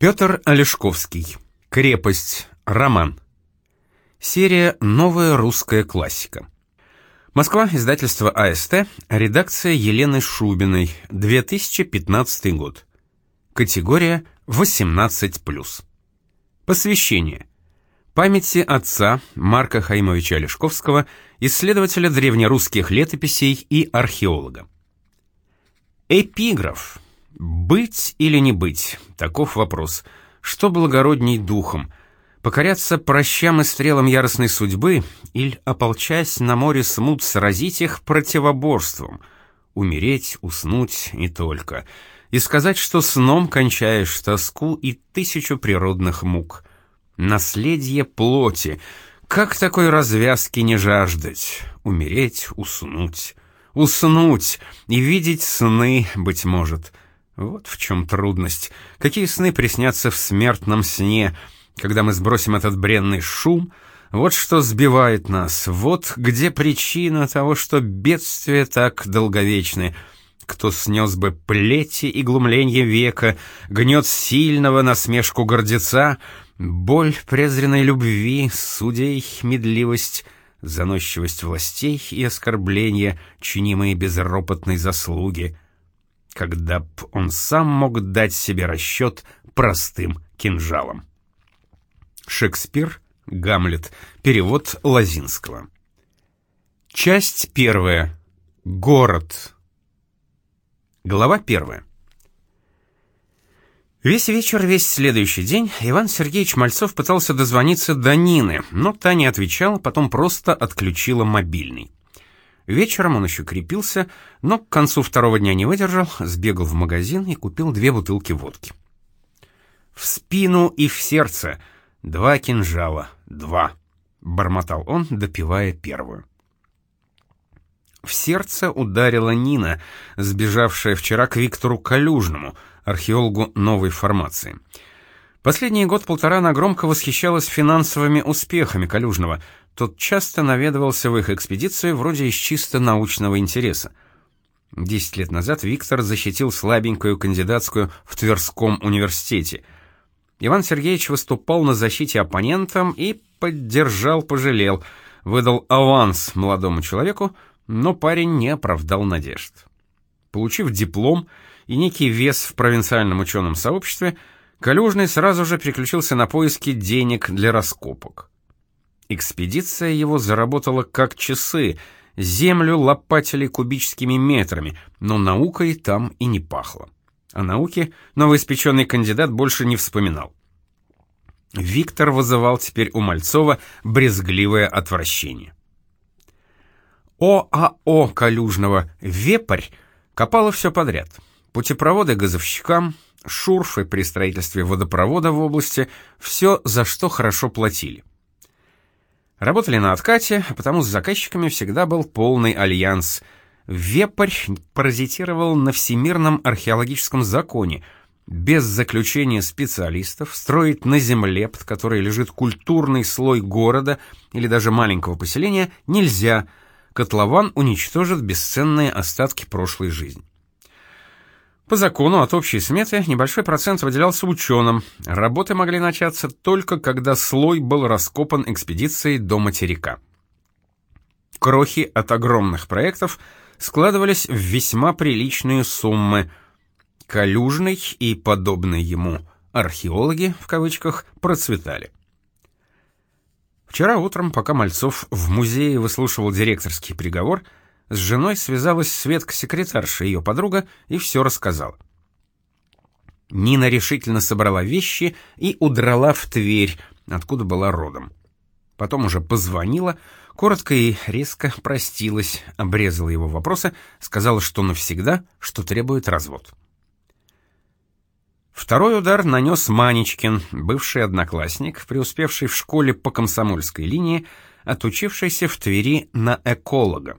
Петр Олешковский. Крепость. Роман. Серия «Новая русская классика». Москва, издательство АСТ, редакция Елены Шубиной, 2015 год. Категория 18+. Посвящение. Памяти отца Марка Хаймовича Олешковского, исследователя древнерусских летописей и археолога. Эпиграф. Быть или не быть? Таков вопрос. Что благородней духом? Покоряться прощам и стрелам яростной судьбы или, ополчась на море смут, сразить их противоборством? Умереть, уснуть и только. И сказать, что сном кончаешь тоску и тысячу природных мук. Наследие плоти. Как такой развязки не жаждать? Умереть, уснуть. Уснуть и видеть сны, быть может — вот в чем трудность. Какие сны приснятся в смертном сне, когда мы сбросим этот бренный шум? Вот что сбивает нас. Вот где причина того, что бедствия так долговечны. Кто снес бы плети и глумленье века, гнет сильного насмешку гордеца, боль презренной любви, судей медливость — заносчивость властей и оскорбления, чинимые безропотной заслуги — когда б он сам мог дать себе расчет простым кинжалом. Шекспир, Гамлет, перевод Лазинского. Часть первая. Город. Глава первая. Весь вечер, весь следующий день Иван Сергеевич Мальцов пытался дозвониться до Нины, но та не отвечала, потом просто отключила мобильный. Вечером он еще крепился, но к концу второго дня не выдержал, сбегал в магазин и купил две бутылки водки. «В спину и в сердце. Два кинжала. Два», — бормотал он, допивая первую. В сердце ударила Нина, сбежавшая вчера к Виктору Калюжному, археологу новой формации. Последний год-полтора она громко восхищалась финансовыми успехами Калюжного — тот часто наведывался в их экспедиции вроде из чисто научного интереса. Десять лет назад Виктор защитил слабенькую кандидатскую в Тверском университете. Иван Сергеевич выступал на защите оппонентам и поддержал, пожалел, выдал аванс молодому человеку, но парень не оправдал надежд. Получив диплом и некий вес в провинциальном ученом сообществе, Калюжный сразу же переключился на поиски денег для раскопок. Экспедиция его заработала как часы, землю лопатили кубическими метрами, но наукой там и не пахло. О науке новоиспеченный кандидат больше не вспоминал. Виктор вызывал теперь у Мальцова брезгливое отвращение. ОАО Калюжного «Вепрь» копало все подряд. Путепроводы газовщикам, шурфы при строительстве водопровода в области, все, за что хорошо платили. Работали на откате, а потому с заказчиками всегда был полный альянс. Вепрь паразитировал на всемирном археологическом законе. Без заключения специалистов строить на земле, под которой лежит культурный слой города или даже маленького поселения, нельзя. Котлован уничтожит бесценные остатки прошлой жизни. По закону от общей сметы небольшой процент выделялся ученым. Работы могли начаться только когда слой был раскопан экспедицией до материка. Крохи от огромных проектов складывались в весьма приличные суммы. Калюжный и подобные ему археологи, в кавычках, процветали. Вчера утром, пока Мальцов в музее выслушивал директорский приговор, с женой связалась Светка-секретарша, ее подруга, и все рассказала. Нина решительно собрала вещи и удрала в Тверь, откуда была родом. Потом уже позвонила, коротко и резко простилась, обрезала его вопросы, сказала, что навсегда, что требует развод. Второй удар нанес Манечкин, бывший одноклассник, преуспевший в школе по комсомольской линии, отучившийся в Твери на эколога.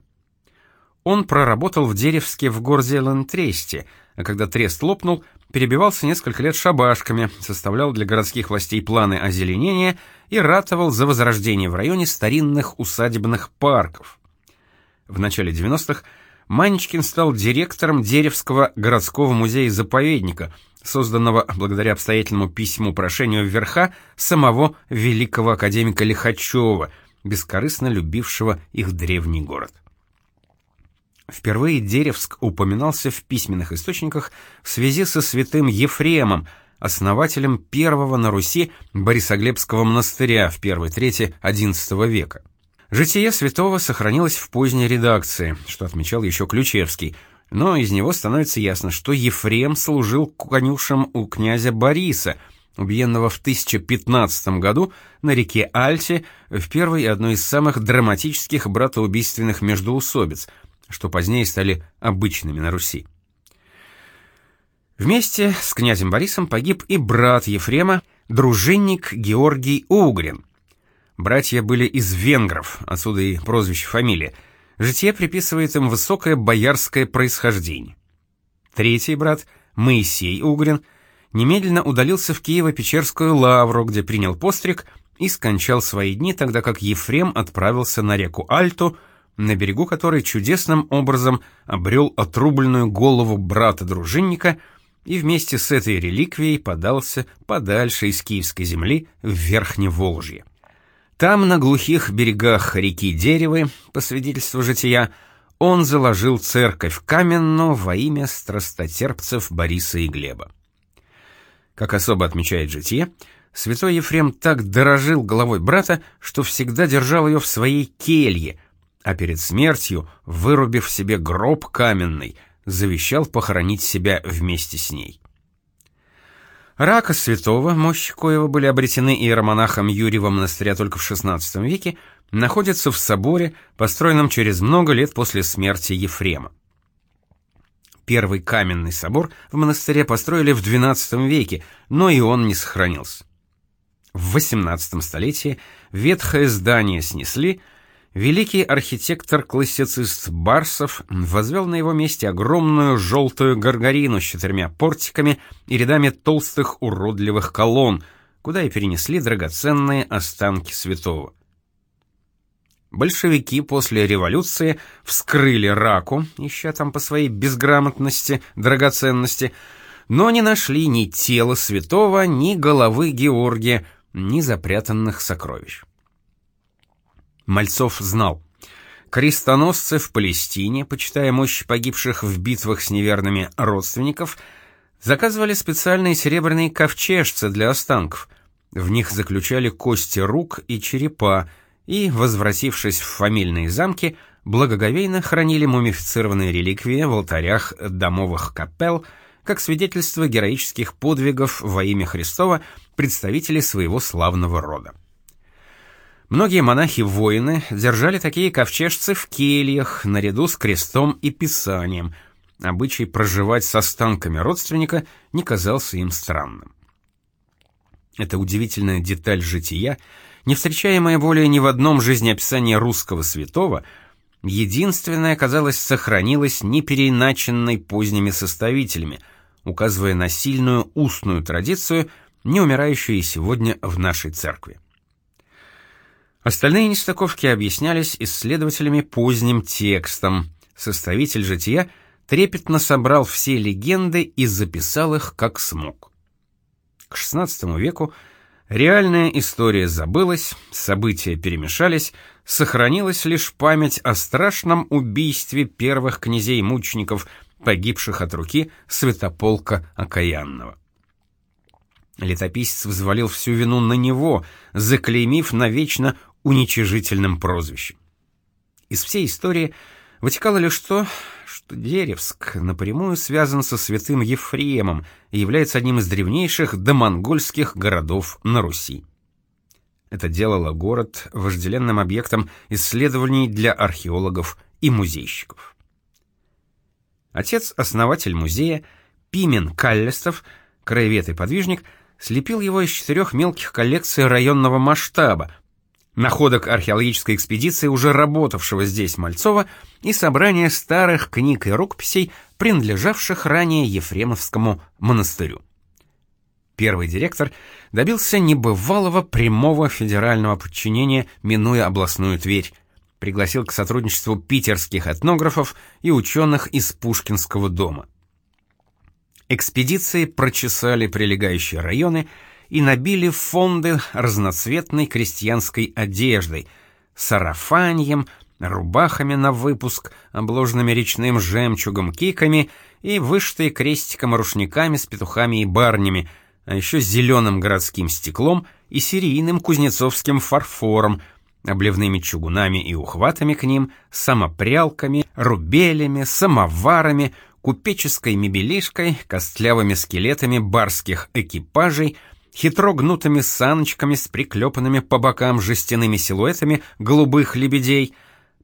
Он проработал в Деревске в Горзелен-Тресте, а когда трест лопнул, перебивался несколько лет шабашками, составлял для городских властей планы озеленения и ратовал за возрождение в районе старинных усадебных парков. В начале 90-х Манечкин стал директором Деревского городского музея-заповедника, созданного благодаря обстоятельному письму-прошению вверха самого великого академика Лихачева, бескорыстно любившего их древний город. Впервые Деревск упоминался в письменных источниках в связи со святым Ефремом, основателем первого на Руси Борисоглебского монастыря в первой трети XI века. Житие святого сохранилось в поздней редакции, что отмечал еще Ключевский, но из него становится ясно, что Ефрем служил конюшем у князя Бориса, убиенного в 1015 году на реке Альте в первой одной из самых драматических братоубийственных междоусобиц, что позднее стали обычными на Руси. Вместе с князем Борисом погиб и брат Ефрема, дружинник Георгий Угрин. Братья были из венгров, отсюда и прозвище фамилия. Житие приписывает им высокое боярское происхождение. Третий брат, Моисей Угрин, немедленно удалился в Киево-Печерскую лавру, где принял постриг и скончал свои дни, тогда как Ефрем отправился на реку Альту, на берегу которой чудесным образом обрел отрубленную голову брата-дружинника – и вместе с этой реликвией подался подальше из Киевской земли в Верхнее Волжье. Там, на глухих берегах реки Деревы, по свидетельству жития, он заложил церковь каменную во имя страстотерпцев Бориса и Глеба. Как особо отмечает житие, святой Ефрем так дорожил головой брата, что всегда держал ее в своей келье, а перед смертью, вырубив себе гроб каменный – завещал похоронить себя вместе с ней. Рака святого, мощи коего были обретены иеромонахом Юрьева монастыря только в XVI веке, находится в соборе, построенном через много лет после смерти Ефрема. Первый каменный собор в монастыре построили в XII веке, но и он не сохранился. В XVIII столетии ветхое здание снесли, великий архитектор-классицист Барсов возвел на его месте огромную желтую гаргарину с четырьмя портиками и рядами толстых уродливых колонн, куда и перенесли драгоценные останки святого. Большевики после революции вскрыли раку, ища там по своей безграмотности драгоценности, но не нашли ни тела святого, ни головы Георгия, ни запрятанных сокровищ. Мальцов знал. Крестоносцы в Палестине, почитая мощь погибших в битвах с неверными родственников, заказывали специальные серебряные ковчежцы для останков. В них заключали кости рук и черепа, и, возвратившись в фамильные замки, благоговейно хранили мумифицированные реликвии в алтарях домовых капел, как свидетельство героических подвигов во имя Христова представителей своего славного рода. Многие монахи-воины держали такие ковчежцы в кельях, наряду с крестом и писанием. Обычай проживать с останками родственника не казался им странным. Эта удивительная деталь жития, не встречаемая более ни в одном жизнеописании русского святого, единственная, казалось, сохранилась непереиначенной поздними составителями, указывая на сильную устную традицию, не умирающую сегодня в нашей церкви. Остальные нестыковки объяснялись исследователями поздним текстом. Составитель жития трепетно собрал все легенды и записал их как смог. К XVI веку реальная история забылась, события перемешались, сохранилась лишь память о страшном убийстве первых князей-мучеников, погибших от руки святополка Окаянного. Летописец взвалил всю вину на него, заклеймив навечно уничижительным прозвищем. Из всей истории вытекало лишь то, что Деревск напрямую связан со святым Ефремом и является одним из древнейших домонгольских городов на Руси. Это делало город вожделенным объектом исследований для археологов и музейщиков. Отец-основатель музея, Пимен Каллестов, краевед и подвижник, слепил его из четырех мелких коллекций районного масштаба, находок археологической экспедиции, уже работавшего здесь Мальцова, и собрание старых книг и рукописей, принадлежавших ранее Ефремовскому монастырю. Первый директор добился небывалого прямого федерального подчинения, минуя областную Тверь, пригласил к сотрудничеству питерских этнографов и ученых из Пушкинского дома. Экспедиции прочесали прилегающие районы и набили фонды разноцветной крестьянской одеждой, сарафаньем, рубахами на выпуск, обложенными речным жемчугом киками и вышитые крестиком рушниками с петухами и барнями, а еще зеленым городским стеклом и серийным кузнецовским фарфором, обливными чугунами и ухватами к ним, самопрялками, рубелями, самоварами, купеческой мебелишкой, костлявыми скелетами барских экипажей, хитро гнутыми саночками с приклепанными по бокам жестяными силуэтами голубых лебедей,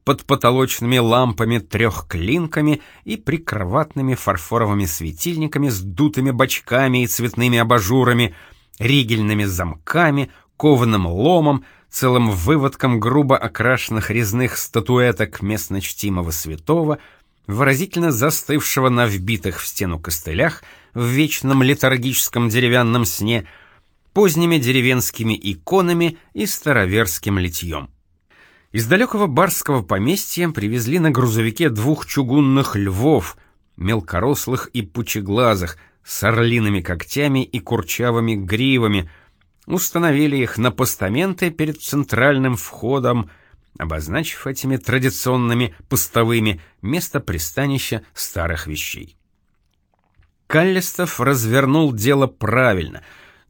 под потолочными лампами трехклинками и прикроватными фарфоровыми светильниками с дутыми бочками и цветными абажурами, ригельными замками, кованым ломом, целым выводком грубо окрашенных резных статуэток местно чтимого святого — выразительно застывшего на вбитых в стену костылях в вечном летаргическом деревянном сне, поздними деревенскими иконами и староверским литьем. Из далекого барского поместья привезли на грузовике двух чугунных львов, мелкорослых и пучеглазых, с орлиными когтями и курчавыми гривами, установили их на постаменты перед центральным входом, обозначив этими традиционными постовыми место пристанища старых вещей. Каллистов развернул дело правильно,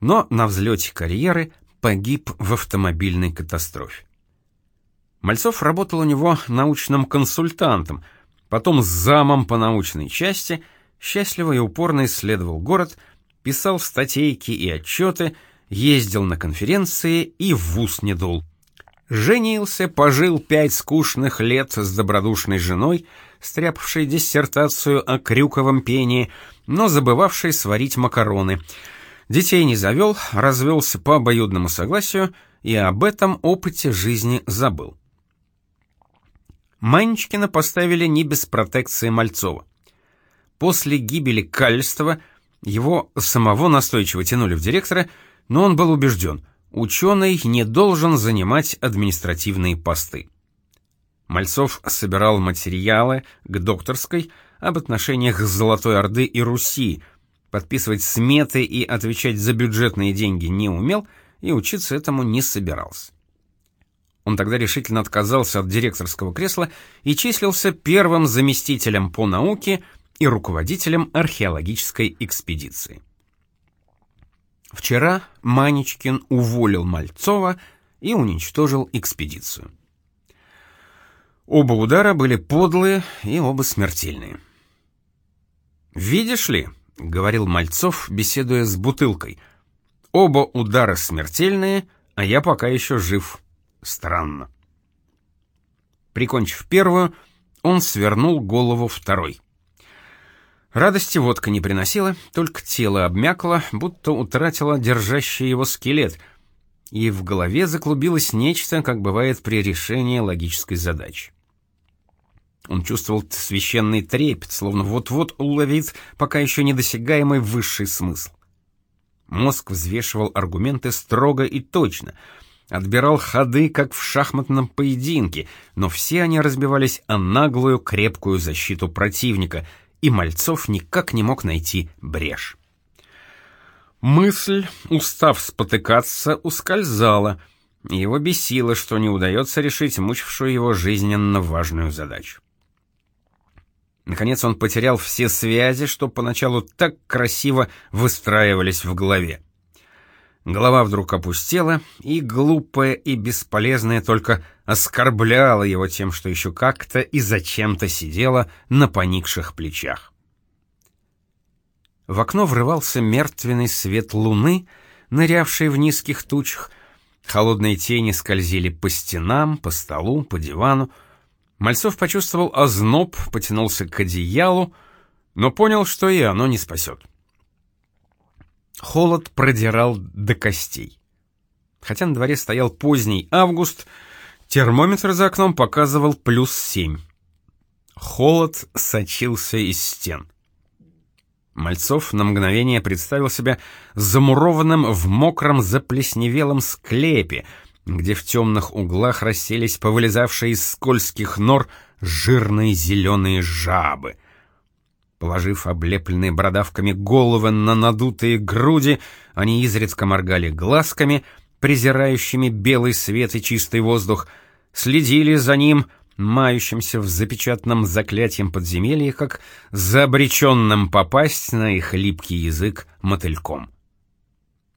но на взлете карьеры погиб в автомобильной катастрофе. Мальцов работал у него научным консультантом, потом замом по научной части, счастливо и упорно исследовал город, писал статейки и отчеты, ездил на конференции и в ус не дул. Женился, пожил пять скучных лет с добродушной женой, стряпавшей диссертацию о крюковом пении, но забывавшей сварить макароны. Детей не завел, развелся по обоюдному согласию и об этом опыте жизни забыл. Манечкина поставили не без протекции Мальцова. После гибели Кальстова его самого настойчиво тянули в директора, но он был убежден – Ученый не должен занимать административные посты. Мальцов собирал материалы к докторской об отношениях Золотой Орды и Руси, подписывать сметы и отвечать за бюджетные деньги не умел и учиться этому не собирался. Он тогда решительно отказался от директорского кресла и числился первым заместителем по науке и руководителем археологической экспедиции. Вчера Манечкин уволил Мальцова и уничтожил экспедицию. Оба удара были подлые и оба смертельные. «Видишь ли», — говорил Мальцов, беседуя с бутылкой, — «оба удара смертельные, а я пока еще жив. Странно». Прикончив первую, он свернул голову второй. Радости водка не приносила, только тело обмякло, будто утратило держащий его скелет, и в голове заклубилось нечто, как бывает при решении логической задачи. Он чувствовал священный трепет, словно вот-вот уловит пока еще недосягаемый высший смысл. Мозг взвешивал аргументы строго и точно, отбирал ходы, как в шахматном поединке, но все они разбивались о наглую крепкую защиту противника — и Мальцов никак не мог найти брешь. Мысль, устав спотыкаться, ускользала. Его бесило, что не удается решить мучившую его жизненно важную задачу. Наконец он потерял все связи, что поначалу так красиво выстраивались в голове. Голова вдруг опустела, и глупая и бесполезная только оскорбляла его тем, что еще как-то и зачем-то сидела на поникших плечах. В окно врывался мертвенный свет луны, нырявший в низких тучах. Холодные тени скользили по стенам, по столу, по дивану. Мальцов почувствовал озноб, потянулся к одеялу, но понял, что и оно не спасет. Холод продирал до костей. Хотя на дворе стоял поздний август, термометр за окном показывал плюс семь. Холод сочился из стен. Мальцов на мгновение представил себя замурованным в мокром заплесневелом склепе, где в темных углах расселись повылезавшие из скользких нор жирные зеленые жабы. Положив облепленные бородавками головы на надутые груди, они изредка моргали глазками, презирающими белый свет и чистый воздух, следили за ним, мающимся в запечатанном заклятием подземелье, как за обреченным попасть на их липкий язык мотыльком.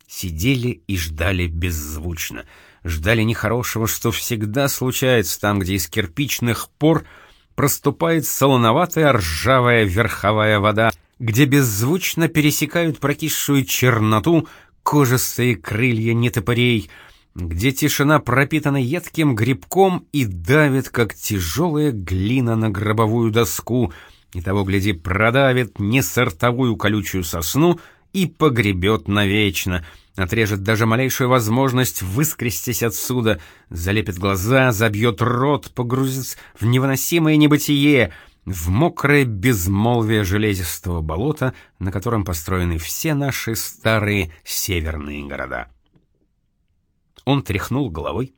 Сидели и ждали беззвучно, ждали нехорошего, что всегда случается там, где из кирпичных пор — проступает солоноватая ржавая верховая вода, где беззвучно пересекают прокисшую черноту кожистые крылья нетопырей, где тишина пропитана едким грибком и давит, как тяжелая глина на гробовую доску, и того, гляди, продавит несортовую колючую сосну и погребет навечно — отрежет даже малейшую возможность выскрестись отсюда, залепит глаза, забьет рот, погрузит в невыносимое небытие, в мокрое безмолвие железистого болота, на котором построены все наши старые северные города. Он тряхнул головой,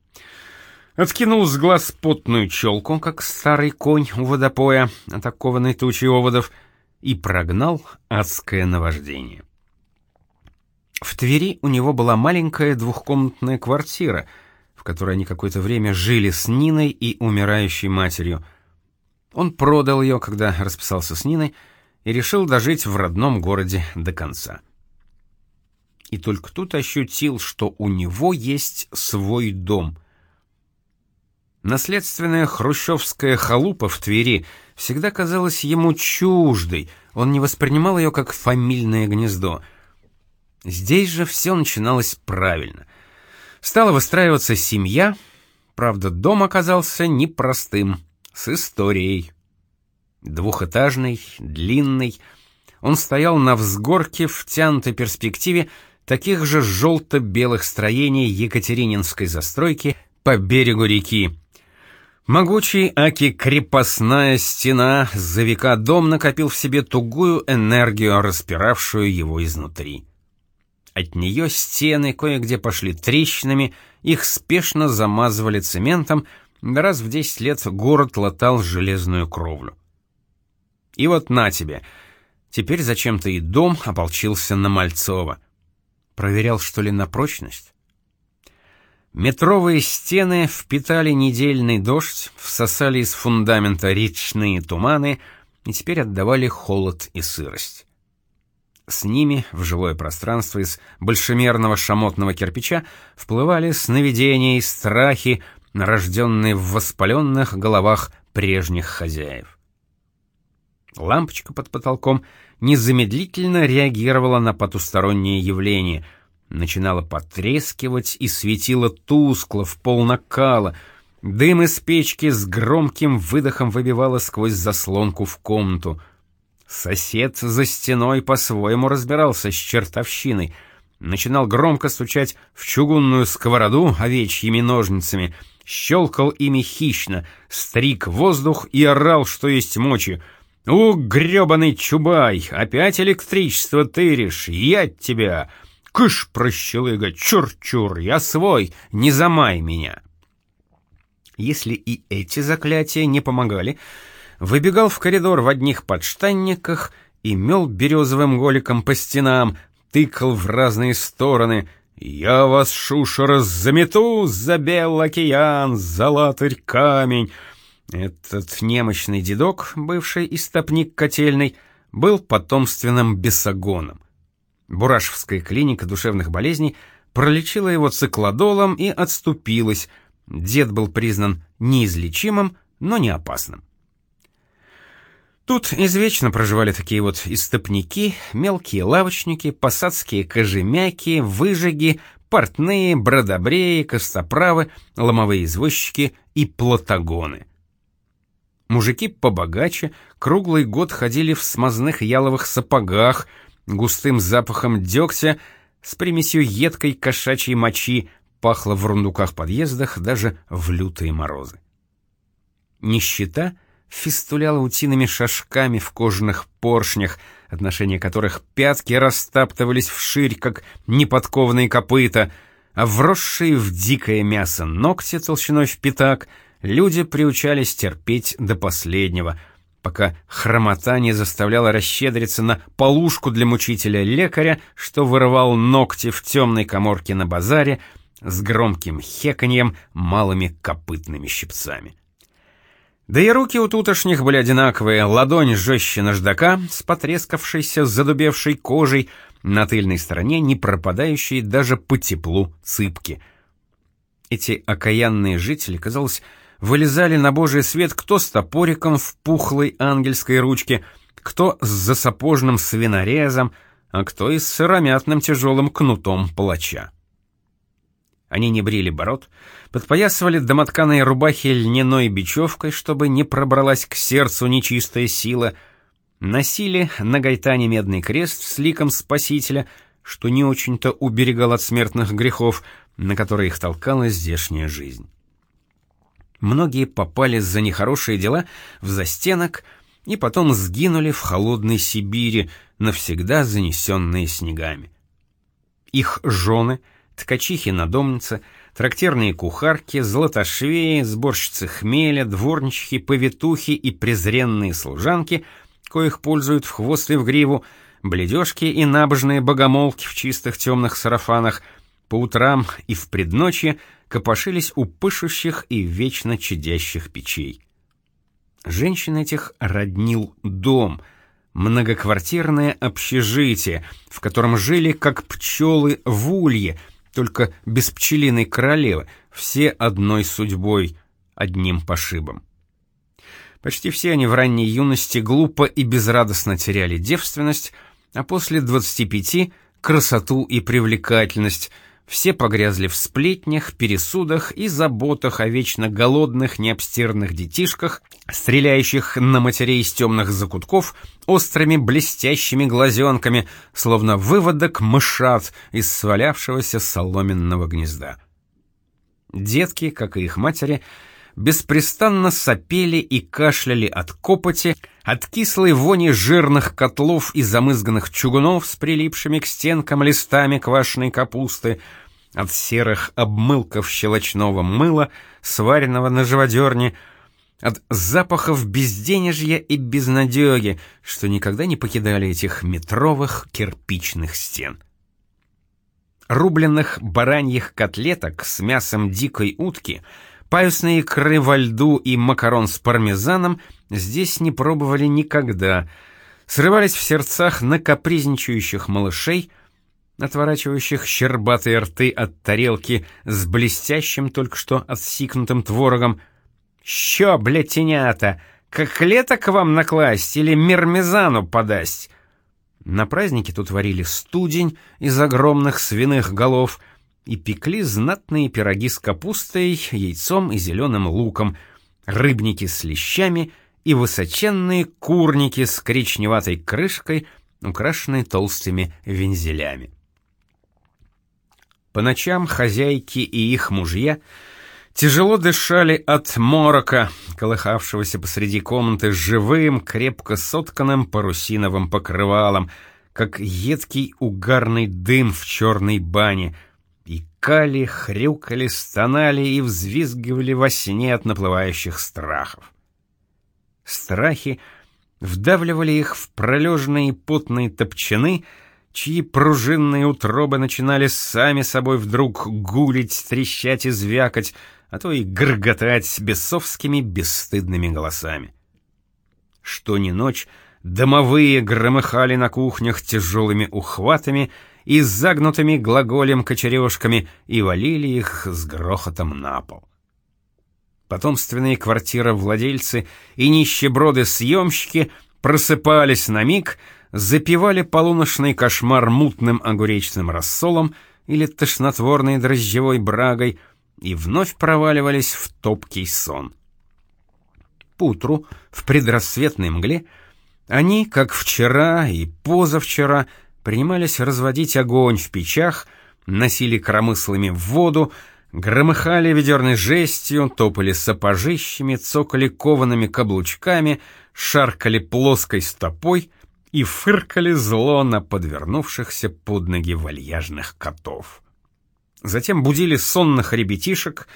откинул с глаз потную челку, как старый конь у водопоя, атакованный тучей оводов, и прогнал адское наваждение. В Твери у него была маленькая двухкомнатная квартира, в которой они какое-то время жили с Ниной и умирающей матерью. Он продал ее, когда расписался с Ниной, и решил дожить в родном городе до конца. И только тут ощутил, что у него есть свой дом. Наследственная хрущевская халупа в Твери всегда казалась ему чуждой, он не воспринимал ее как фамильное гнездо — Здесь же все начиналось правильно. Стала выстраиваться семья, правда, дом оказался непростым, с историей. Двухэтажный, длинный, он стоял на взгорке в тянутой перспективе таких же желто-белых строений екатерининской застройки по берегу реки. Могучий аки-крепостная стена за века дом накопил в себе тугую энергию, распиравшую его изнутри. От нее стены кое-где пошли трещинами, их спешно замазывали цементом, раз в десять лет город латал железную кровлю. И вот на тебе. Теперь зачем-то и дом ополчился на Мальцова. Проверял, что ли, на прочность? Метровые стены впитали недельный дождь, всосали из фундамента речные туманы и теперь отдавали холод и сырость. С ними в живое пространство из большемерного шамотного кирпича вплывали сновидения и страхи, рожденные в воспаленных головах прежних хозяев. Лампочка под потолком незамедлительно реагировала на потустороннее явление, начинала потрескивать и светила тускло, в пол накала, дым из печки с громким выдохом выбивало сквозь заслонку в комнату — Сосед за стеной по-своему разбирался с чертовщиной. Начинал громко стучать в чугунную сковороду овечьими ножницами, щелкал ими хищно, стриг воздух и орал, что есть мочи. «У, грёбаный чубай, опять электричество тыришь, я тебя! Кыш, прощелыга, чур-чур, я свой, не замай меня!» Если и эти заклятия не помогали, выбегал в коридор в одних подштанниках и мел березовым голиком по стенам, тыкал в разные стороны. «Я вас, шушера, замету за бел океан, за латырь камень!» Этот немощный дедок, бывший истопник котельный, был потомственным бесогоном. Бурашевская клиника душевных болезней пролечила его циклодолом и отступилась. Дед был признан неизлечимым, но не опасным. Тут извечно проживали такие вот истопники, мелкие лавочники, посадские кожемяки, выжиги, портные, бродобреи, костоправы, ломовые извозчики и платагоны. Мужики побогаче круглый год ходили в смазных яловых сапогах, густым запахом дегтя, с примесью едкой кошачьей мочи, пахло в рундуках подъездах даже в лютые морозы. Нищета — фистуляла утиными шажками в кожаных поршнях, отношения которых пятки растаптывались вширь, как неподкованные копыта, а вросшие в дикое мясо ногти толщиной в пятак люди приучались терпеть до последнего, пока хромота не заставляла расщедриться на полушку для мучителя-лекаря, что вырывал ногти в темной коморке на базаре с громким хеканьем малыми копытными щипцами. Да и руки у тутошних были одинаковые, ладонь жестче наждака, с потрескавшейся, задубевшей кожей, на тыльной стороне не пропадающей даже по теплу цыпки. Эти окаянные жители, казалось, вылезали на божий свет кто с топориком в пухлой ангельской ручке, кто с засапожным свинорезом, а кто и с сыромятным тяжелым кнутом палача. Они не брили бород, подпоясывали домотканые рубахи льняной бечевкой, чтобы не пробралась к сердцу нечистая сила, носили на гайтане медный крест с ликом Спасителя, что не очень-то уберегал от смертных грехов, на которые их толкала здешняя жизнь. Многие попали за нехорошие дела в застенок и потом сгинули в холодной Сибири, навсегда занесенные снегами. Их жены — ткачихи-надомницы, трактирные кухарки, золотошвеи, сборщицы хмеля, дворнички, повитухи и презренные служанки, коих пользуют в хвост и в гриву, бледежки и набожные богомолки в чистых темных сарафанах, по утрам и в предночье копошились у пышущих и вечно чадящих печей. Женщин этих роднил дом — многоквартирное общежитие, в котором жили как пчелы в улье, только без пчелиной королевы, все одной судьбой, одним пошибом. Почти все они в ранней юности глупо и безрадостно теряли девственность, а после 25 — красоту и привлекательность — все погрязли в сплетнях, пересудах и заботах о вечно голодных, необстиранных детишках, стреляющих на матерей из темных закутков острыми блестящими глазенками, словно выводок мышат из свалявшегося соломенного гнезда. Детки, как и их матери, беспрестанно сопели и кашляли от копоти, от кислой вони жирных котлов и замызганных чугунов с прилипшими к стенкам листами квашеной капусты — от серых обмылков щелочного мыла, сваренного на живодерне, от запахов безденежья и безнадеги, что никогда не покидали этих метровых кирпичных стен. Рубленных бараньих котлеток с мясом дикой утки, паюсные икры во льду и макарон с пармезаном здесь не пробовали никогда, срывались в сердцах на капризничающих малышей — отворачивающих щербатые рты от тарелки с блестящим только что отсикнутым творогом. «Що, бляденята, коклеток вам накласть или мермезану подасть?» На празднике тут варили студень из огромных свиных голов и пекли знатные пироги с капустой, яйцом и зеленым луком, рыбники с лещами и высоченные курники с коричневатой крышкой, украшенные толстыми вензелями. По ночам хозяйки и их мужья тяжело дышали от морока, колыхавшегося посреди комнаты живым, крепко сотканным парусиновым покрывалом, как едкий угарный дым в черной бане, и кали, хрюкали, стонали и взвизгивали во сне от наплывающих страхов. Страхи вдавливали их в пролежные потные топчаны — чьи пружинные утробы начинали сами собой вдруг гулить, трещать и звякать, а то и грготать бесовскими бесстыдными голосами. Что ни ночь, домовые громыхали на кухнях тяжелыми ухватами и загнутыми глаголем кочережками и валили их с грохотом на пол. Потомственные квартировладельцы и нищеброды-съемщики просыпались на миг — запивали полуночный кошмар мутным огуречным рассолом или тошнотворной дрожжевой брагой и вновь проваливались в топкий сон. Путру, в предрассветной мгле, они, как вчера и позавчера, принимались разводить огонь в печах, носили коромыслами в воду, громыхали ведерной жестью, топали сапожищами, цокали коваными каблучками, шаркали плоской стопой — и фыркали зло на подвернувшихся под ноги вальяжных котов. Затем будили сонных ребятишек,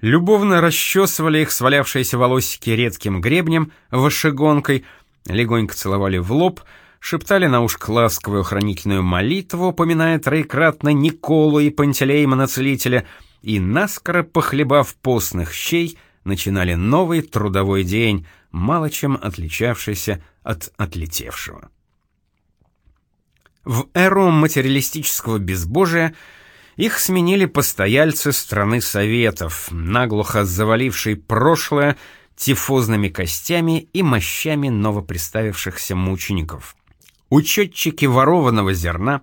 любовно расчесывали их свалявшиеся волосики редким гребнем, вышегонкой, легонько целовали в лоб, шептали на ушко ласковую хранительную молитву, поминая троекратно Николу и Пантелеймона Целителя, и, наскоро похлебав постных щей, начинали новый трудовой день, мало чем отличавшийся от отлетевшего. В эру материалистического безбожия их сменили постояльцы страны Советов, наглухо завалившие прошлое тифозными костями и мощами новоприставившихся мучеников. Учетчики ворованного зерна,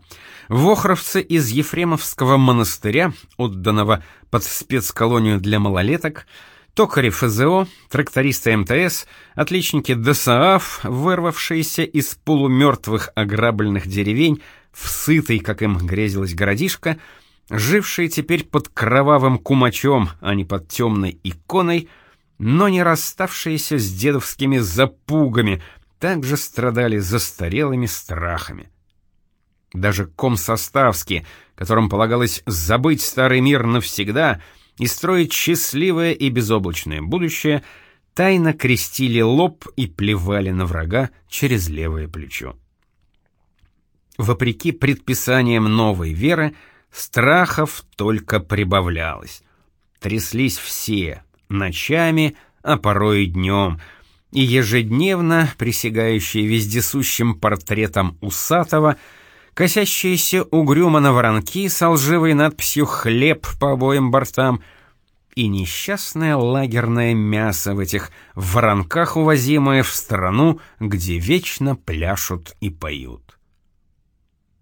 вохровцы из Ефремовского монастыря, отданного под спецколонию для малолеток, токари ФЗО, трактористы МТС, отличники ДСААФ, вырвавшиеся из полумертвых ограбленных деревень в сытый, как им грезилось, городишко, жившие теперь под кровавым кумачом, а не под темной иконой, но не расставшиеся с дедовскими запугами — также страдали застарелыми страхами. Даже комсоставски, которым полагалось забыть старый мир навсегда и строить счастливое и безоблачное будущее, тайно крестили лоб и плевали на врага через левое плечо. Вопреки предписаниям новой веры, страхов только прибавлялось. Тряслись все, ночами, а порой и днем — и ежедневно присягающие вездесущим портретом усатого, косящиеся угрюмо на воронки с лживой надписью «Хлеб» по обоим бортам и несчастное лагерное мясо в этих воронках, увозимое в страну, где вечно пляшут и поют.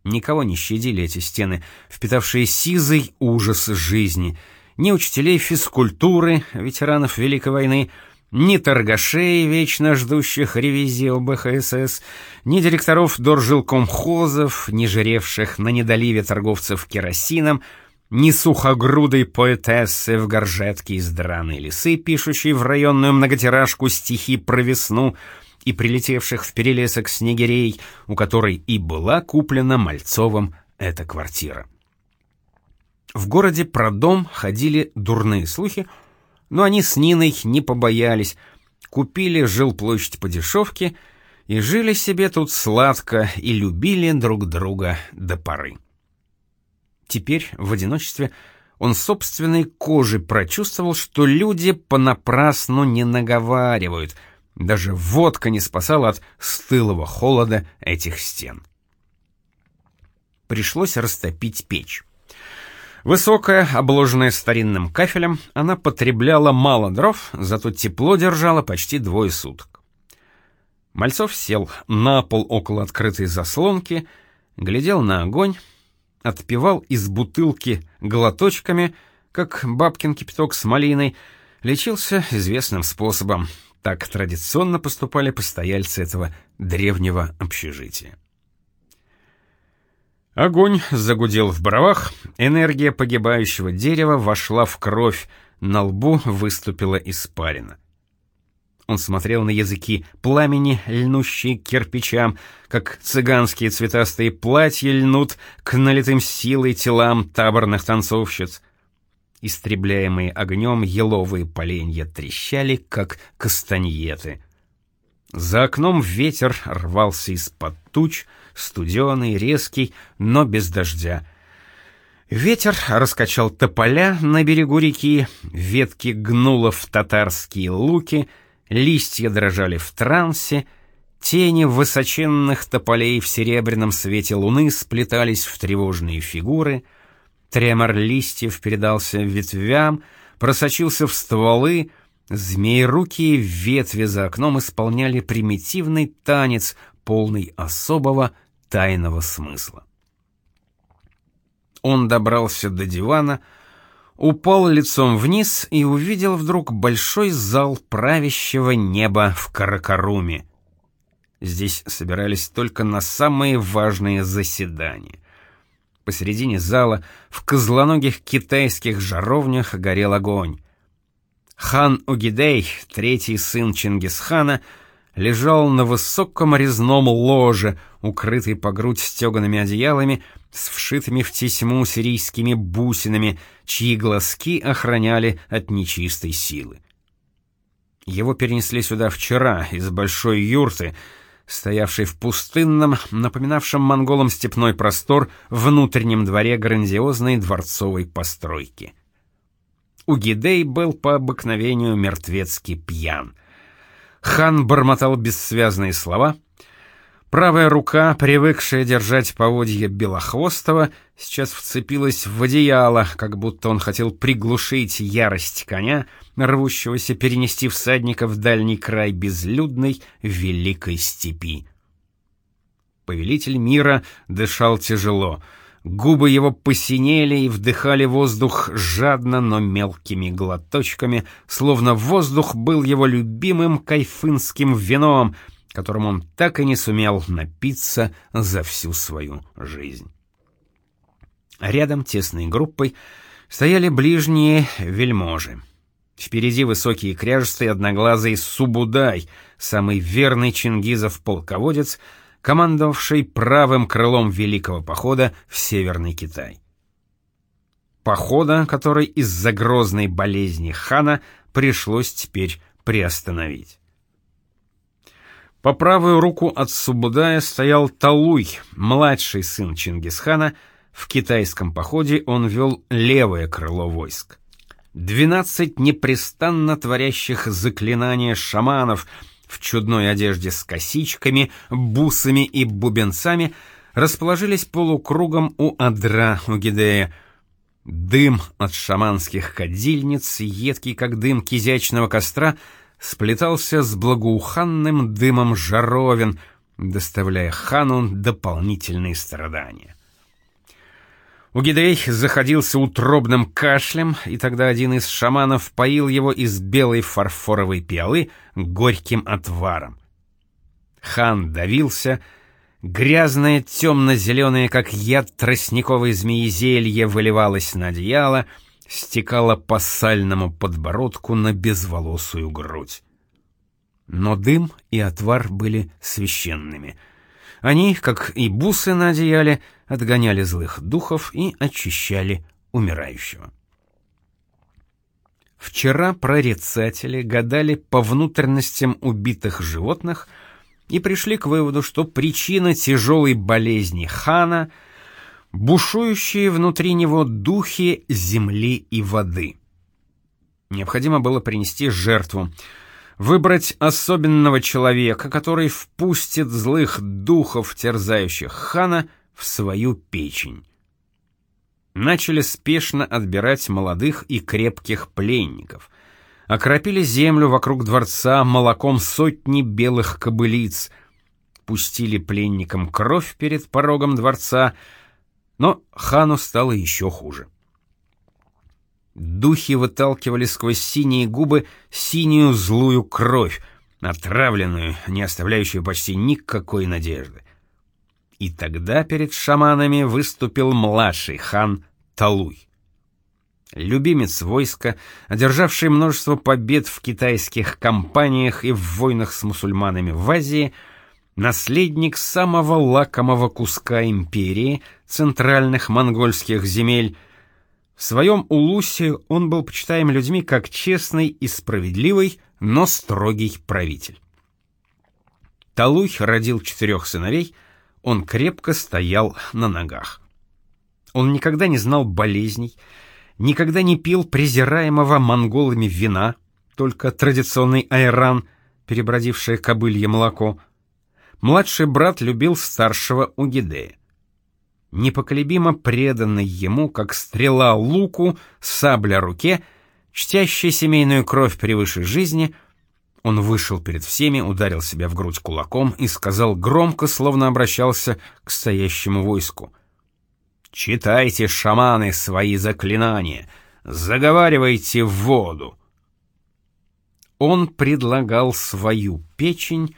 Никого не щадили эти стены, впитавшие сизый ужас жизни, ни учителей физкультуры, ветеранов Великой войны, ни торгашей, вечно ждущих ревизии ОБХСС, ни директоров доржилкомхозов, ни жревших на недоливе торговцев керосином, ни сухогрудой поэтессы в горжетке из драной лисы, пишущей в районную многотиражку стихи про весну, и прилетевших в перелесок снегирей, у которой и была куплена Мальцовым эта квартира. В городе про дом ходили дурные слухи, но они с Ниной не побоялись, купили жилплощадь по дешевке и жили себе тут сладко и любили друг друга до поры. Теперь, в одиночестве, он собственной кожей прочувствовал, что люди понапрасну не наговаривают, даже водка не спасала от стылого холода этих стен. Пришлось растопить печь. Высокая, обложенная старинным кафелем, она потребляла мало дров, зато тепло держала почти двое суток. Мальцов сел на пол около открытой заслонки, глядел на огонь, отпивал из бутылки глоточками, как бабкин кипяток с малиной, лечился известным способом. Так традиционно поступали постояльцы этого древнего общежития. Огонь загудел в бровах, энергия погибающего дерева вошла в кровь, на лбу выступила испарина. Он смотрел на языки пламени, льнущие к кирпичам, как цыганские цветастые платья льнут к налитым силой телам таборных танцовщиц. Истребляемые огнем еловые поленья трещали, как кастаньеты. За окном ветер рвался из-под туч, студеный, резкий, но без дождя. Ветер раскачал тополя на берегу реки, ветки гнуло в татарские луки, листья дрожали в трансе, тени высоченных тополей в серебряном свете луны сплетались в тревожные фигуры, тремор листьев передался ветвям, просочился в стволы, змеи-руки ветви за окном исполняли примитивный танец, полный особого тайного смысла. Он добрался до дивана, упал лицом вниз и увидел вдруг большой зал правящего неба в Каракаруме. Здесь собирались только на самые важные заседания. Посередине зала в козлоногих китайских жаровнях горел огонь. Хан Угидей, третий сын Чингисхана, лежал на высоком резном ложе, укрытый по грудь стегаными одеялами, с вшитыми в тесьму сирийскими бусинами, чьи глазки охраняли от нечистой силы. Его перенесли сюда вчера из большой юрты, стоявшей в пустынном, напоминавшем монголам степной простор, внутреннем дворе грандиозной дворцовой постройки. Угидей был по обыкновению мертвецки пьян. Хан бормотал бессвязные слова. Правая рука, привыкшая держать поводья Белохвостого, сейчас вцепилась в одеяло, как будто он хотел приглушить ярость коня, рвущегося перенести всадника в дальний край безлюдной великой степи. Повелитель мира дышал тяжело — Губы его посинели и вдыхали воздух жадно, но мелкими глоточками, словно воздух был его любимым кайфынским вином, которым он так и не сумел напиться за всю свою жизнь. Рядом тесной группой стояли ближние вельможи. Впереди высокий и одноглазый Субудай, самый верный Чингизов полководец — командовавший правым крылом Великого похода в Северный Китай. Похода, который из-за грозной болезни хана пришлось теперь приостановить. По правую руку от Субудая стоял Талуй, младший сын Чингисхана. В китайском походе он вел левое крыло войск. Двенадцать непрестанно творящих заклинания шаманов — в чудной одежде с косичками, бусами и бубенцами расположились полукругом у адра у Гидея. Дым от шаманских кадильниц, едкий как дым кизячного костра, сплетался с благоуханным дымом жаровин, доставляя хану дополнительные страдания. Угидей заходился утробным кашлем, и тогда один из шаманов поил его из белой фарфоровой пиалы горьким отваром. Хан давился, грязное темно-зеленое, как яд тростниковой змеи зелье, выливалось на одеяло, стекало по сальному подбородку на безволосую грудь. Но дым и отвар были священными — они, как и бусы на одеяле, отгоняли злых духов и очищали умирающего. Вчера прорицатели гадали по внутренностям убитых животных и пришли к выводу, что причина тяжелой болезни хана — бушующие внутри него духи земли и воды. Необходимо было принести жертву — выбрать особенного человека, который впустит злых духов, терзающих хана, в свою печень. Начали спешно отбирать молодых и крепких пленников. Окропили землю вокруг дворца молоком сотни белых кобылиц. Пустили пленникам кровь перед порогом дворца, но хану стало еще хуже. Духи выталкивали сквозь синие губы синюю злую кровь, отравленную, не оставляющую почти никакой надежды. И тогда перед шаманами выступил младший хан Талуй. Любимец войска, одержавший множество побед в китайских кампаниях и в войнах с мусульманами в Азии, наследник самого лакомого куска империи, центральных монгольских земель — в своем Улусе он был почитаем людьми как честный и справедливый, но строгий правитель. Талуй родил четырех сыновей, он крепко стоял на ногах. Он никогда не знал болезней, никогда не пил презираемого монголами вина, только традиционный айран, перебродившее кобылье молоко. Младший брат любил старшего Угидея непоколебимо преданный ему, как стрела луку, сабля руке, чтящий семейную кровь превыше жизни, он вышел перед всеми, ударил себя в грудь кулаком и сказал громко, словно обращался к стоящему войску. «Читайте, шаманы, свои заклинания, заговаривайте в воду». Он предлагал свою печень,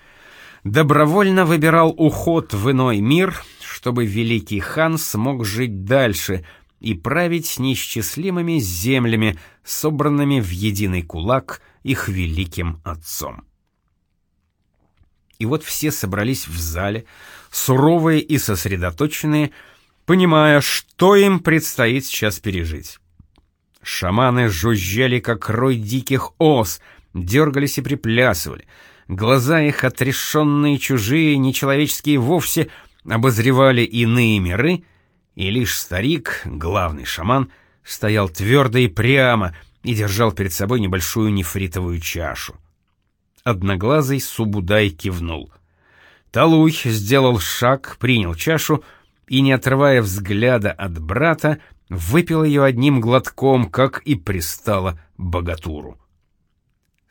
добровольно выбирал уход в иной мир — чтобы великий хан смог жить дальше и править неисчислимыми землями, собранными в единый кулак их великим отцом. И вот все собрались в зале, суровые и сосредоточенные, понимая, что им предстоит сейчас пережить. Шаманы жужжали, как рой диких ос, дергались и приплясывали. Глаза их, отрешенные, чужие, нечеловеческие вовсе, обозревали иные миры, и лишь старик, главный шаман, стоял твердо и прямо и держал перед собой небольшую нефритовую чашу. Одноглазый Субудай кивнул. Талуй сделал шаг, принял чашу и, не отрывая взгляда от брата, выпил ее одним глотком, как и пристало богатуру.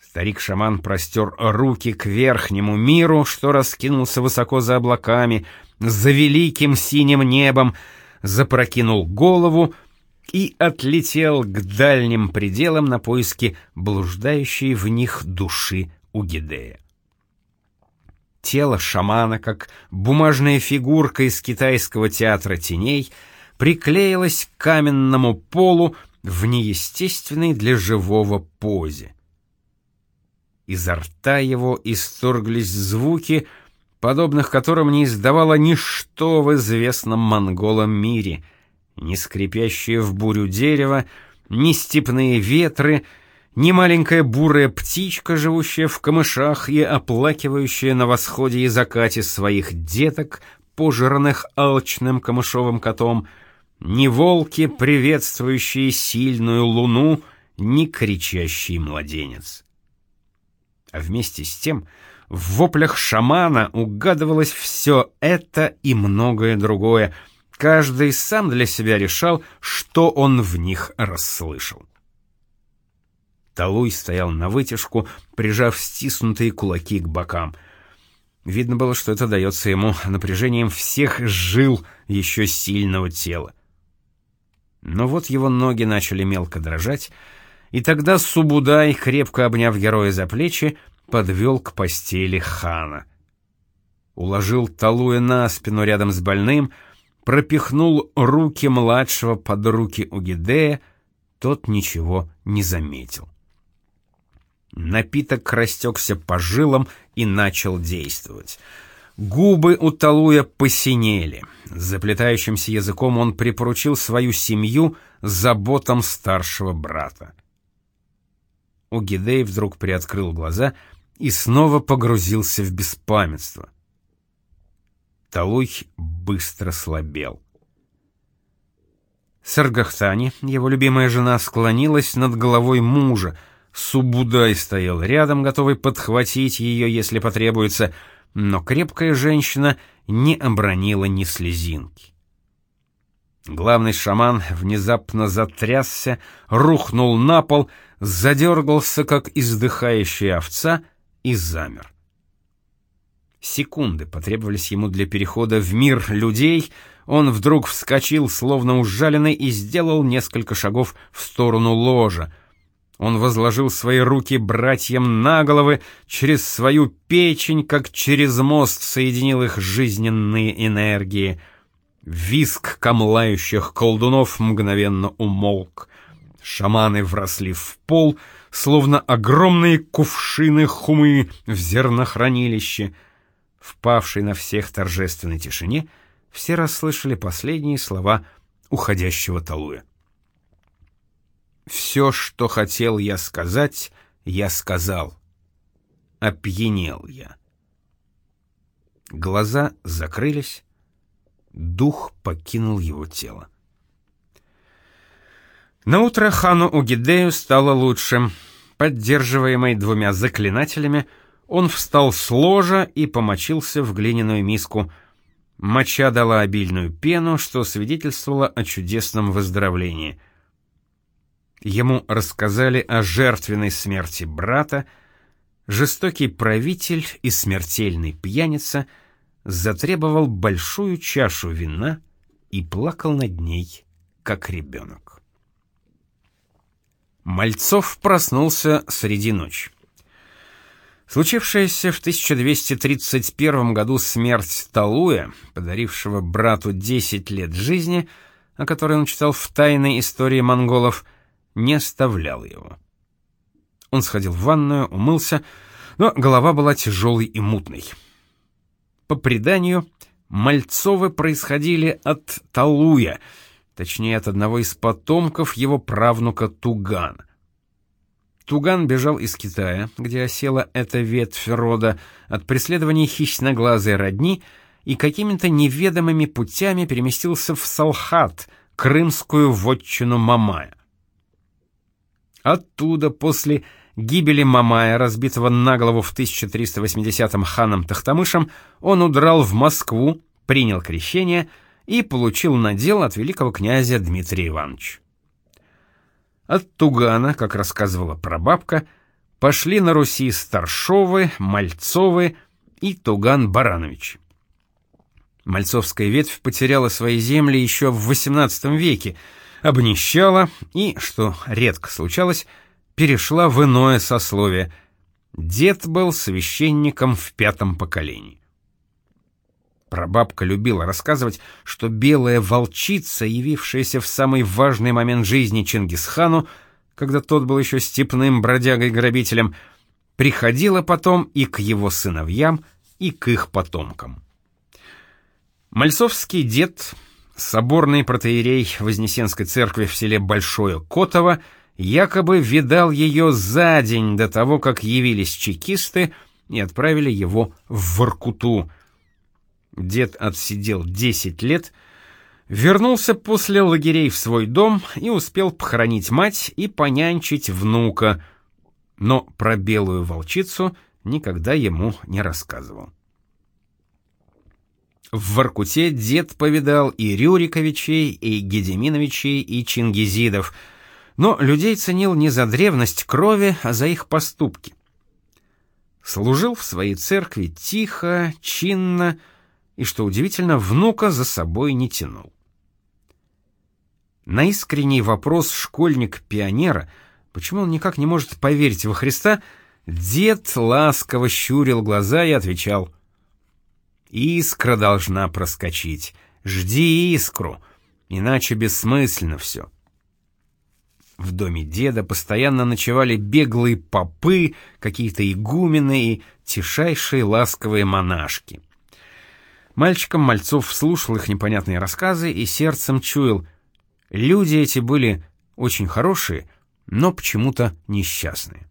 Старик-шаман простер руки к верхнему миру, что раскинулся высоко за облаками, за великим синим небом, запрокинул голову и отлетел к дальним пределам на поиски блуждающей в них души Угидея. Тело шамана, как бумажная фигурка из китайского театра теней, приклеилось к каменному полу в неестественной для живого позе. Изо рта его исторглись звуки, подобных которым не издавало ничто в известном монголам мире, ни скрипящее в бурю дерево, ни степные ветры, ни маленькая бурая птичка, живущая в камышах и оплакивающая на восходе и закате своих деток, пожранных алчным камышовым котом, ни волки, приветствующие сильную луну, ни кричащий младенец. А вместе с тем в воплях шамана угадывалось все это и многое другое. Каждый сам для себя решал, что он в них расслышал. Талуй стоял на вытяжку, прижав стиснутые кулаки к бокам. Видно было, что это дается ему напряжением всех жил еще сильного тела. Но вот его ноги начали мелко дрожать, и тогда Субудай, крепко обняв героя за плечи, подвел к постели хана. Уложил Талуя на спину рядом с больным, пропихнул руки младшего под руки Угидея, тот ничего не заметил. Напиток растекся по жилам и начал действовать. Губы у Талуя посинели. Заплетающимся языком он припоручил свою семью заботам старшего брата. Угидей вдруг приоткрыл глаза и снова погрузился в беспамятство. Талуй быстро слабел. Саргахтани, его любимая жена, склонилась над головой мужа. Субудай стоял рядом, готовый подхватить ее, если потребуется, но крепкая женщина не обронила ни слезинки. Главный шаман внезапно затрясся, рухнул на пол, задергался, как издыхающая овца, и замер. Секунды потребовались ему для перехода в мир людей, он вдруг вскочил, словно ужаленный, и сделал несколько шагов в сторону ложа. Он возложил свои руки братьям на головы, через свою печень, как через мост, соединил их жизненные энергии — Виск камлающих колдунов мгновенно умолк. Шаманы вросли в пол, словно огромные кувшины хумы в зернохранилище. Впавшей на всех торжественной тишине, все расслышали последние слова уходящего Талуя. «Все, что хотел я сказать, я сказал. Опьянел я». Глаза закрылись, дух покинул его тело. На утро хану Угидею стало лучше. Поддерживаемый двумя заклинателями, он встал с ложа и помочился в глиняную миску. Моча дала обильную пену, что свидетельствовало о чудесном выздоровлении. Ему рассказали о жертвенной смерти брата, жестокий правитель и смертельный пьяница — затребовал большую чашу вина и плакал над ней, как ребенок. Мальцов проснулся среди ночи. Случившаяся в 1231 году смерть Талуя, подарившего брату 10 лет жизни, о которой он читал в тайной истории монголов, не оставляла его. Он сходил в ванную, умылся, но голова была тяжелой и мутной. По преданию, Мальцовы происходили от Талуя, точнее от одного из потомков его правнука Тугана. Туган бежал из Китая, где осела эта ветвь рода, от преследований хищноглазой родни и какими-то неведомыми путями переместился в Салхат, крымскую вотчину Мамая. Оттуда, после гибели Мамая, разбитого на голову в 1380-м ханом Тахтамышем, он удрал в Москву, принял крещение и получил надел от великого князя Дмитрия Ивановича. От Тугана, как рассказывала прабабка, пошли на Руси Старшовы, Мальцовы и Туган Баранович. Мальцовская ветвь потеряла свои земли еще в XVIII веке, обнищала и, что редко случалось, перешла в иное сословие. Дед был священником в пятом поколении. Прабабка любила рассказывать, что белая волчица, явившаяся в самый важный момент жизни Чингисхану, когда тот был еще степным бродягой-грабителем, приходила потом и к его сыновьям, и к их потомкам. Мальцовский дед, соборный протеерей Вознесенской церкви в селе Большое Котово, якобы видал ее за день до того, как явились чекисты и отправили его в Воркуту — Дед отсидел 10 лет, вернулся после лагерей в свой дом и успел похоронить мать и понянчить внука, но про белую волчицу никогда ему не рассказывал. В Воркуте дед повидал и Рюриковичей, и Гедеминовичей, и Чингизидов, но людей ценил не за древность крови, а за их поступки. Служил в своей церкви тихо, чинно, и, что удивительно, внука за собой не тянул. На искренний вопрос школьник-пионера, почему он никак не может поверить во Христа, дед ласково щурил глаза и отвечал: "Искра должна проскочить. Жди искру, иначе бессмысленно все». В доме деда постоянно ночевали беглые попы, какие-то игумены и тишайшие ласковые монашки. Мальчиком Мальцов слушал их непонятные рассказы и сердцем чуял. Люди эти были очень хорошие, но почему-то несчастные.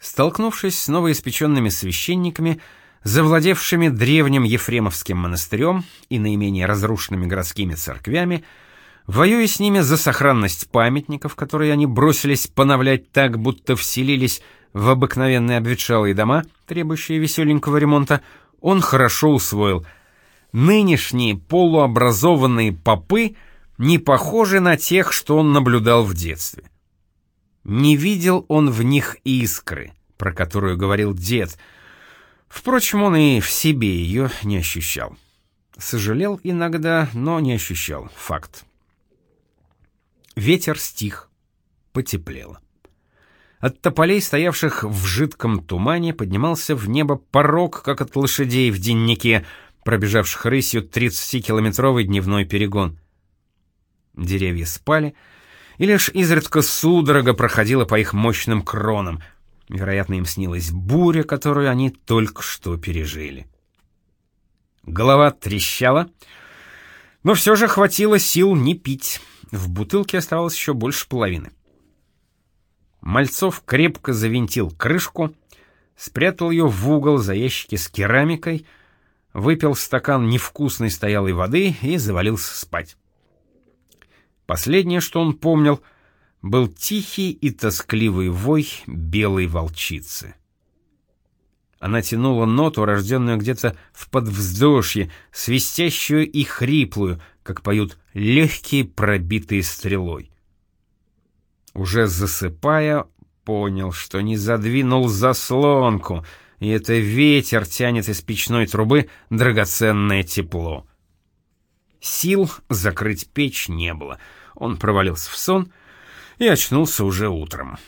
Столкнувшись с новоиспеченными священниками, завладевшими древним Ефремовским монастырем и наименее разрушенными городскими церквями, воюя с ними за сохранность памятников, которые они бросились поновлять так, будто вселились в обыкновенные обветшалые дома, требующие веселенького ремонта, он хорошо усвоил. Нынешние полуобразованные попы не похожи на тех, что он наблюдал в детстве. Не видел он в них искры, про которую говорил дед. Впрочем, он и в себе ее не ощущал. Сожалел иногда, но не ощущал. Факт. Ветер стих, потеплело. От тополей, стоявших в жидком тумане, поднимался в небо порог, как от лошадей в деннике, пробежавших рысью 30-километровый дневной перегон. Деревья спали, и лишь изредка судорога проходила по их мощным кронам. Вероятно, им снилась буря, которую они только что пережили. Голова трещала, но все же хватило сил не пить. В бутылке оставалось еще больше половины. Мальцов крепко завинтил крышку, спрятал ее в угол за ящики с керамикой, выпил стакан невкусной стоялой воды и завалился спать. Последнее, что он помнил, был тихий и тоскливый вой белой волчицы. Она тянула ноту, рожденную где-то в подвздошье, свистящую и хриплую, как поют легкие, пробитые стрелой. Уже засыпая, понял, что не задвинул заслонку, и это ветер тянет из печной трубы драгоценное тепло. Сил закрыть печь не было. Он провалился в сон и очнулся уже утром.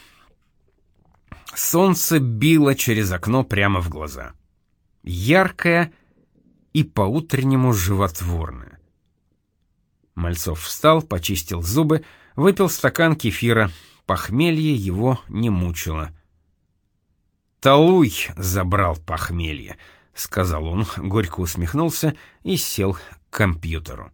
Солнце било через окно прямо в глаза. Яркое и по-утреннему животворное. Мальцов встал, почистил зубы, выпил стакан кефира. Похмелье его не мучило. Талуй забрал похмелье. сказал он, горько усмехнулся и сел к компьютеру.